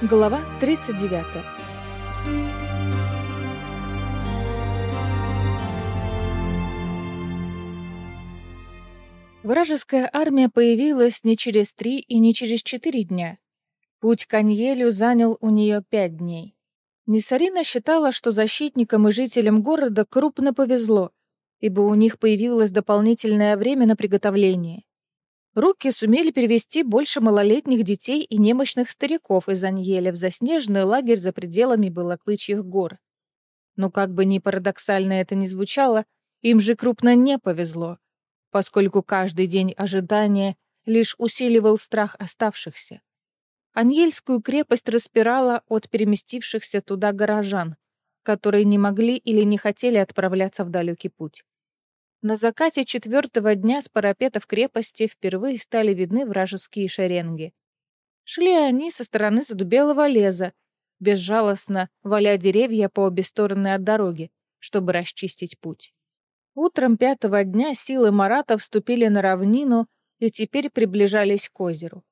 Глава 39 Вражеская армия появилась не через три и не через четыре дня. Путь к Аньелю занял у нее пять дней. Несарина считала, что защитникам и жителям города крупно повезло, ибо у них появилось дополнительное время на приготовление. Руки сумели перевести больше малолетних детей и немощных стариков из Аньеля в заснеженный лагерь за пределами Белоклычьих гор. Но как бы ни парадоксально это ни звучало, им же крупно не повезло, поскольку каждый день ожидания лишь усиливал страх оставшихся. Аньельскую крепость распирала от переместившихся туда горожан, которые не могли или не хотели отправляться в далекий путь. На закате четвертого дня с парапетов крепости впервые стали видны вражеские шеренги. Шли они со стороны задубелого леза, безжалостно валя деревья по обе стороны от дороги, чтобы расчистить путь. Утром пятого дня силы Марата вступили на равнину и теперь приближались к озеру.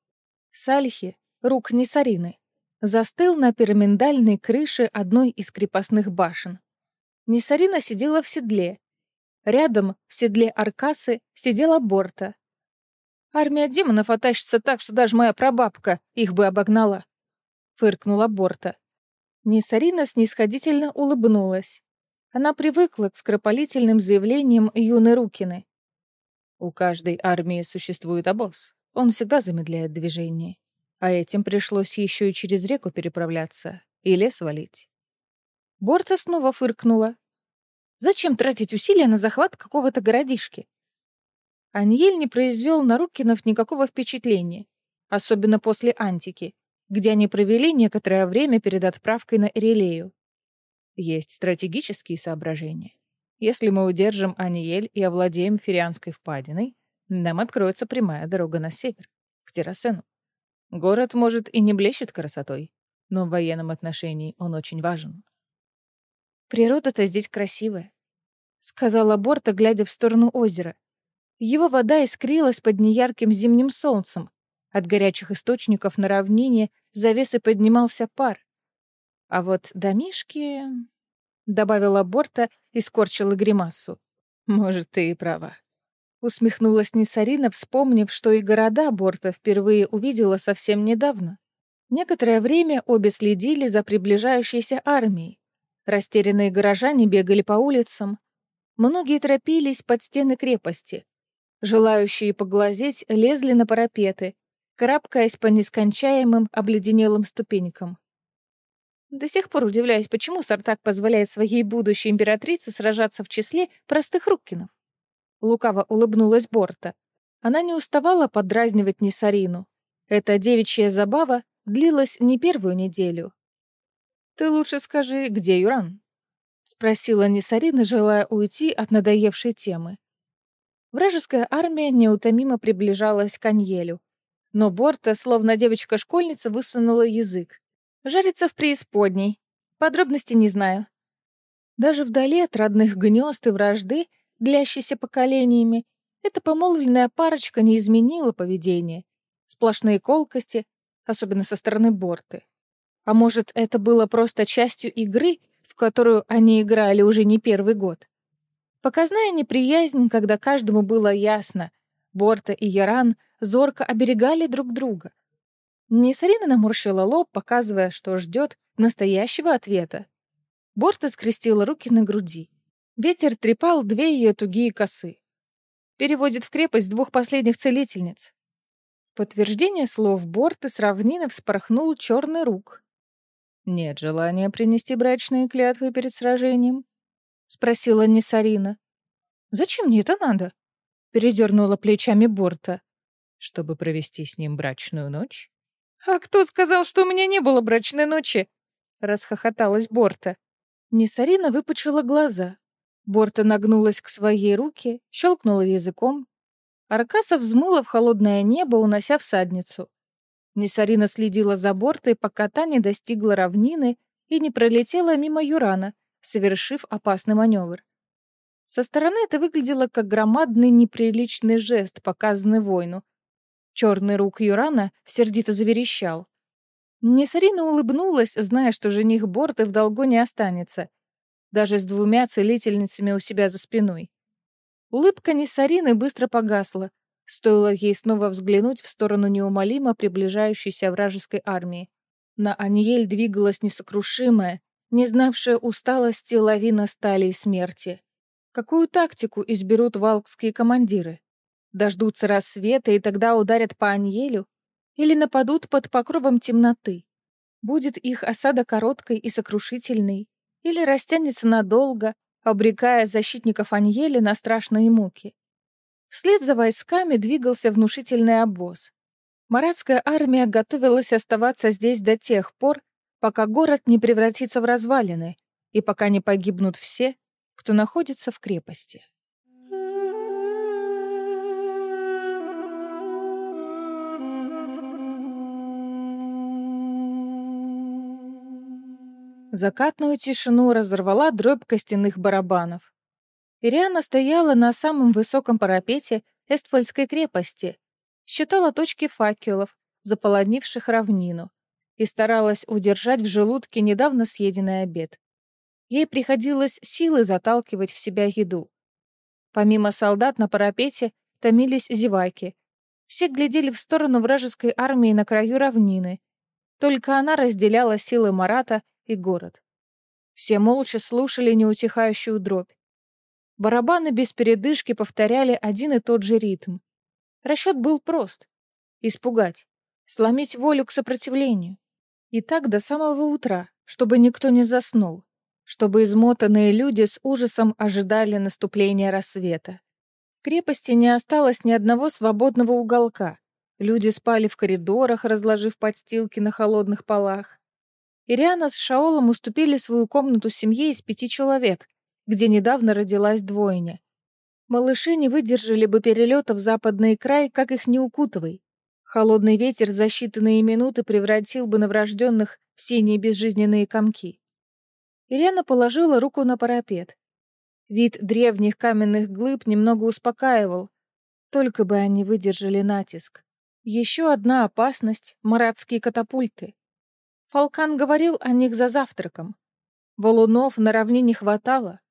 Сальхи, рук Несарины, застыл на пирамидальной крыше одной из крепостных башен. Несарина сидела в седле, Рядом, в седле Аркасы, сидела Борта. «Армия демонов оттащится так, что даже моя прабабка их бы обогнала», — фыркнула Борта. Несарина снисходительно улыбнулась. Она привыкла к скоропалительным заявлениям юной Рукины. «У каждой армии существует обоз. Он всегда замедляет движение. А этим пришлось еще и через реку переправляться и лес валить». Борта снова фыркнула, Зачем тратить усилия на захват какого-то городишки? Аньель не произвел на Рукинов никакого впечатления, особенно после Антики, где они провели некоторое время перед отправкой на Эрилею. Есть стратегические соображения. Если мы удержим Аниель и овладеем Ферианской впадиной, нам откроется прямая дорога на север, к Террасену. Город, может, и не блещет красотой, но в военном отношении он очень важен. «Природа-то здесь красивая», — сказала Борта, глядя в сторону озера. Его вода искрилась под неярким зимним солнцем. От горячих источников на равнине завесы поднимался пар. А вот домишки... Добавила Борта и скорчила гримасу. «Может, ты и права». Усмехнулась Несарина, вспомнив, что и города Борта впервые увидела совсем недавно. Некоторое время обе следили за приближающейся армией. Растерянные горожане бегали по улицам. Многие торопились под стены крепости. Желающие поглазеть лезли на парапеты, карабкаясь по нескончаемым обледенелым ступенькам. До сих пор удивляюсь, почему Сартак позволяет своей будущей императрице сражаться в числе простых руккинов. Лукаво улыбнулась Борта. Она не уставала подразнивать Несарину. Эта девичья забава длилась не первую неделю, «Ты лучше скажи, где Юран?» — спросила Несарина, желая уйти от надоевшей темы. Вражеская армия неутомимо приближалась к Аньелю, но Борта, словно девочка-школьница, высунула язык. «Жарится в преисподней. Подробности не знаю». Даже вдали от родных гнезд и вражды, длящейся поколениями, эта помолвленная парочка не изменила поведение. Сплошные колкости, особенно со стороны Борты. А может, это было просто частью игры, в которую они играли уже не первый год? Показная неприязнь, когда каждому было ясно. Борта и Яран зорко оберегали друг друга. Несарина наморщила лоб, показывая, что ждет настоящего ответа. Борта скрестила руки на груди. Ветер трепал две ее тугие косы. Переводит в крепость двух последних целительниц. Подтверждение слов Борта с равнины вспорхнул черный рук. «Нет желания принести брачные клятвы перед сражением?» — спросила Несарина. «Зачем мне это надо?» — передернула плечами Борта. «Чтобы провести с ним брачную ночь?» «А кто сказал, что у меня не было брачной ночи?» — расхохоталась Борта. Несарина выпучила глаза. Борта нагнулась к своей руке, щелкнула языком. Аркаса взмыла в холодное небо, унося всадницу. Несарина следила за бортой, пока та не достигла равнины и не пролетела мимо Юрана, совершив опасный маневр. Со стороны это выглядело как громадный неприличный жест, показанный воину. Черный рук Юрана сердито заверещал. Несарина улыбнулась, зная, что жених Борты в долгу не останется, даже с двумя целительницами у себя за спиной. Улыбка Несарины быстро погасла, стоило ей снова взглянуть в сторону неумолимо приближающейся вражеской армии. На Аньель двигалась несокрушимая, не знавшая усталости лавина стали и смерти. Какую тактику изберут валкские командиры? Дождутся рассвета и тогда ударят по Аньелю? Или нападут под покровом темноты? Будет их осада короткой и сокрушительной? Или растянется надолго, обрекая защитников Аньели на страшные муки? Вслед за войсками двигался внушительный обоз. Маратская армия готовилась оставаться здесь до тех пор, пока город не превратится в развалины и пока не погибнут все, кто находится в крепости. Закатную тишину разорвала дробь костяных барабанов. Ириана стояла на самом высоком парапете Эстфальской крепости, считала точки факелов, заполонивших равнину, и старалась удержать в желудке недавно съеденный обед. Ей приходилось силой заталкивать в себя еду. Помимо солдат на парапете томились зеваки. Все глядели в сторону вражеской армии на краю равнины. Только она разделяла силы Марата и город. Все молча слушали неутихающую дробь. Барабаны без передышки повторяли один и тот же ритм. Расчет был прост — испугать, сломить волю к сопротивлению. И так до самого утра, чтобы никто не заснул чтобы измотанные люди с ужасом ожидали наступления рассвета. В крепости не осталось ни одного свободного уголка. Люди спали в коридорах, разложив подстилки на холодных полах. Ириана с Шаолом уступили свою комнату семье из пяти человек, где недавно родилась двойня. Малыши не выдержали бы перелета в западный край, как их не укутывай. Холодный ветер за считанные минуты превратил бы новорожденных в синие безжизненные комки. Ирена положила руку на парапет. Вид древних каменных глыб немного успокаивал. Только бы они выдержали натиск. Еще одна опасность — маратские катапульты. Фалкан говорил о них за завтраком. Валунов на равнине хватало.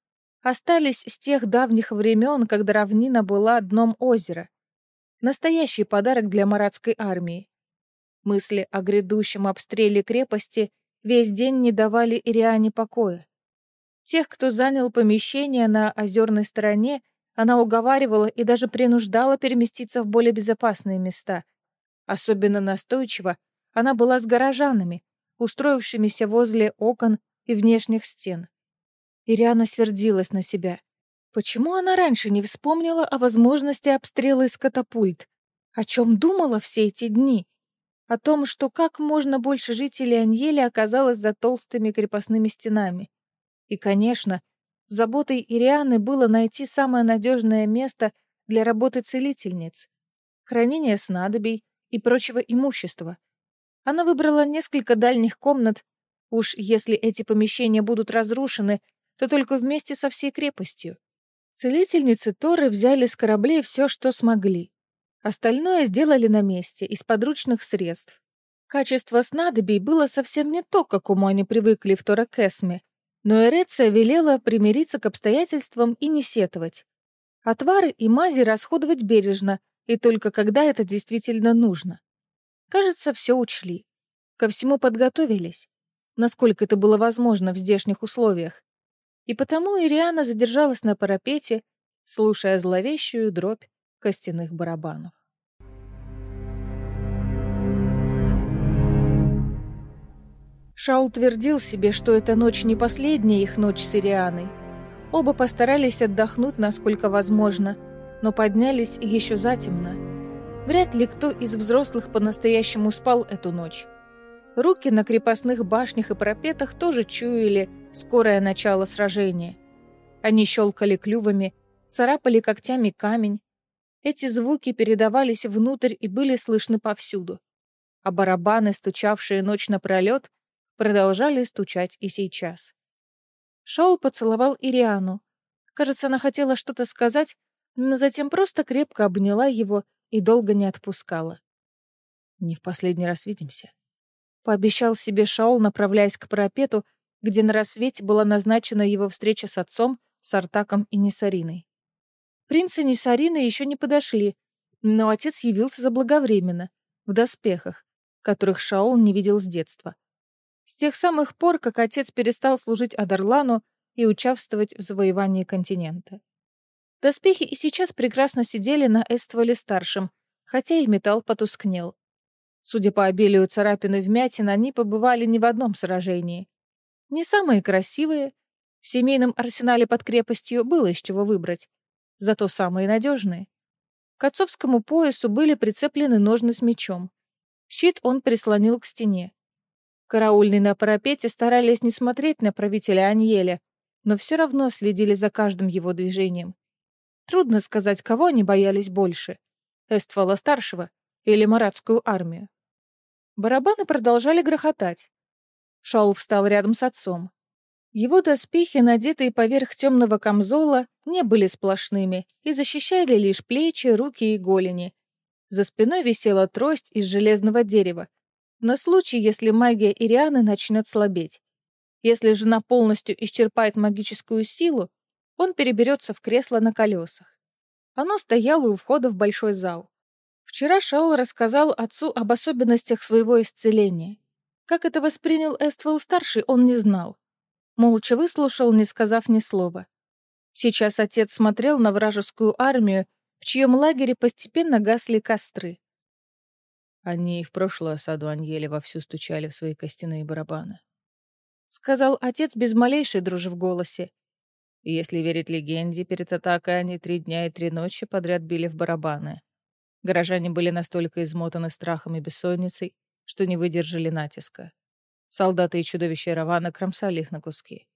Остались с тех давних времен, когда равнина была дном озера. Настоящий подарок для маратской армии. Мысли о грядущем обстреле крепости весь день не давали Ириане покоя. Тех, кто занял помещение на озерной стороне, она уговаривала и даже принуждала переместиться в более безопасные места. Особенно настойчиво она была с горожанами, устроившимися возле окон и внешних стен. Ириана сердилась на себя. Почему она раньше не вспомнила о возможности обстрела из катапульт? О чем думала все эти дни? о том, что как можно больше жителей Аньели оказалось за толстыми крепостными стенами. И, конечно, заботой Ирианы было найти самое надежное место для работы целительниц, хранение снадобий и прочего имущества. Она выбрала несколько дальних комнат, уж если эти помещения будут разрушены, то только вместе со всей крепостью. Целительницы Торы взяли с кораблей все, что смогли. Остальное сделали на месте, из подручных средств. Качество снадобий было совсем не то, к какому они привыкли в Торакесме, но Эреция велела примириться к обстоятельствам и не сетовать. Отвары и мази расходовать бережно, и только когда это действительно нужно. Кажется, все учли. Ко всему подготовились, насколько это было возможно в здешних условиях. И потому Ириана задержалась на парапете, слушая зловещую дробь костяных барабанов. Шаул твердил себе, что эта ночь не последняя их ночь с Ирианой. Оба постарались отдохнуть, насколько возможно, но поднялись еще затемно. Вряд ли кто из взрослых по-настоящему спал эту ночь. Руки на крепостных башнях и пропетах тоже чуяли скорое начало сражения. Они щелкали клювами, царапали когтями камень. Эти звуки передавались внутрь и были слышны повсюду. А барабаны, стучавшие ночь напролет, продолжали стучать и сейчас. Шоул поцеловал Ириану. Кажется, она хотела что-то сказать, но затем просто крепко обняла его и долго не отпускала. «Не в последний раз видимся», — Пообещал себе Шаол, направляясь к парапету, где на рассвете была назначена его встреча с отцом, Сартаком и Несариной. Принц и Несарина еще не подошли, но отец явился заблаговременно, в доспехах, которых Шаол не видел с детства. С тех самых пор, как отец перестал служить Адарлану и участвовать в завоевании континента. Доспехи и сейчас прекрасно сидели на Эстволе-старшем, хотя и металл потускнел. Судя по обилию царапин и вмятин, они побывали не в одном сражении. Не самые красивые. В семейном арсенале под крепостью было из чего выбрать. Зато самые надежные. К отцовскому поясу были прицеплены ножны с мечом. Щит он прислонил к стене. Караульные на парапете старались не смотреть на правителя Аньеля, но все равно следили за каждым его движением. Трудно сказать, кого они боялись больше — Эствола-старшего или Маратскую армию. Барабаны продолжали грохотать. Шаул встал рядом с отцом. Его доспехи, надетые поверх темного камзола, не были сплошными и защищали лишь плечи, руки и голени. За спиной висела трость из железного дерева, на случай, если магия Ирианы начнет слабеть. Если жена полностью исчерпает магическую силу, он переберется в кресло на колесах. Оно стояло у входа в большой зал. Вчера Шаул рассказал отцу об особенностях своего исцеления. Как это воспринял Эствелл-старший, он не знал. Молча выслушал, не сказав ни слова. Сейчас отец смотрел на вражескую армию, в чьем лагере постепенно гасли костры. Они и в прошлую осаду Аньели вовсю стучали в свои костяные барабаны. Сказал отец без малейшей дрожи в голосе. Если верить легенде, перед атакой они три дня и три ночи подряд били в барабаны. Горожане были настолько измотаны страхом и бессонницей, что не выдержали натиска. Солдаты и чудовища Равана кромсали их на куски.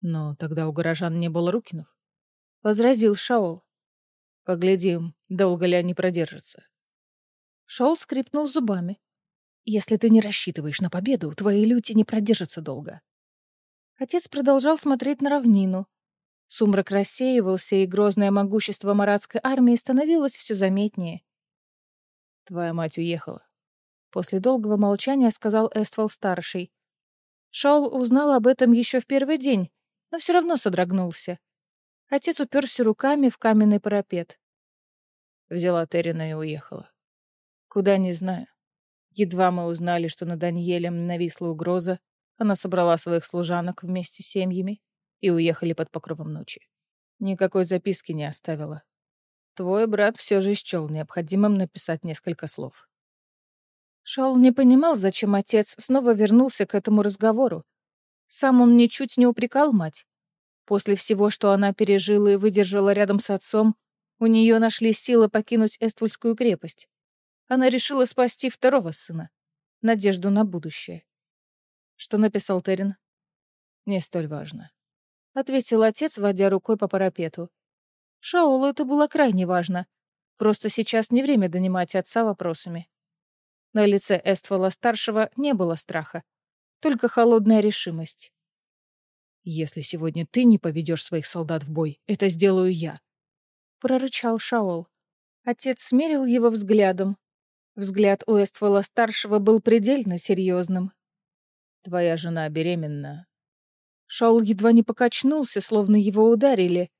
«Но тогда у горожан не было Рукинов», — возразил Шаол. «Поглядим, долго ли они продержатся». Шаол скрипнул зубами. «Если ты не рассчитываешь на победу, твои люди не продержатся долго». Отец продолжал смотреть на равнину, Сумрак рассеивался, и грозное могущество маратской армии становилось все заметнее. «Твоя мать уехала», — после долгого молчания сказал Эствол-старший. Шаул узнал об этом еще в первый день, но все равно содрогнулся. Отец уперся руками в каменный парапет. Взяла Террина и уехала. Куда, не знаю. Едва мы узнали, что над Даниэлем нависла угроза, она собрала своих служанок вместе с семьями и уехали под покровом ночи. Никакой записки не оставила. Твой брат все же счел необходимым написать несколько слов. Шаул не понимал, зачем отец снова вернулся к этому разговору. Сам он ничуть не упрекал мать. После всего, что она пережила и выдержала рядом с отцом, у нее нашли силы покинуть Эствульскую крепость. Она решила спасти второго сына, надежду на будущее. Что написал Терин? Не столь важно ответил отец, водя рукой по парапету. Шаолу это было крайне важно. Просто сейчас не время донимать отца вопросами. На лице Эствола-старшего не было страха, только холодная решимость. «Если сегодня ты не поведешь своих солдат в бой, это сделаю я», — прорычал Шаол. Отец смерил его взглядом. Взгляд у Эствола-старшего был предельно серьезным. «Твоя жена беременна, Шаул едва не покачнулся, словно его ударили.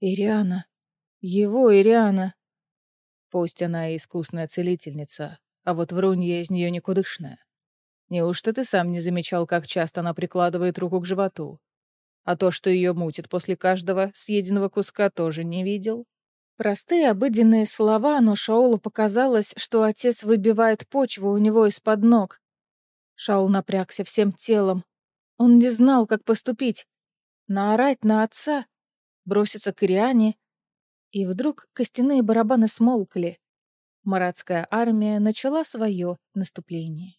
Ириана. Его Ириана. Пусть она и искусная целительница, а вот врунья из нее никудышная. Неужто ты сам не замечал, как часто она прикладывает руку к животу? А то, что ее мутит после каждого съеденного куска, тоже не видел? Простые обыденные слова, но Шаулу показалось, что отец выбивает почву у него из-под ног. Шаул напрягся всем телом, он не знал, как поступить. Наорать на отца, броситься к Ириане. И вдруг костяные барабаны смолкли. Маратская армия начала свое наступление.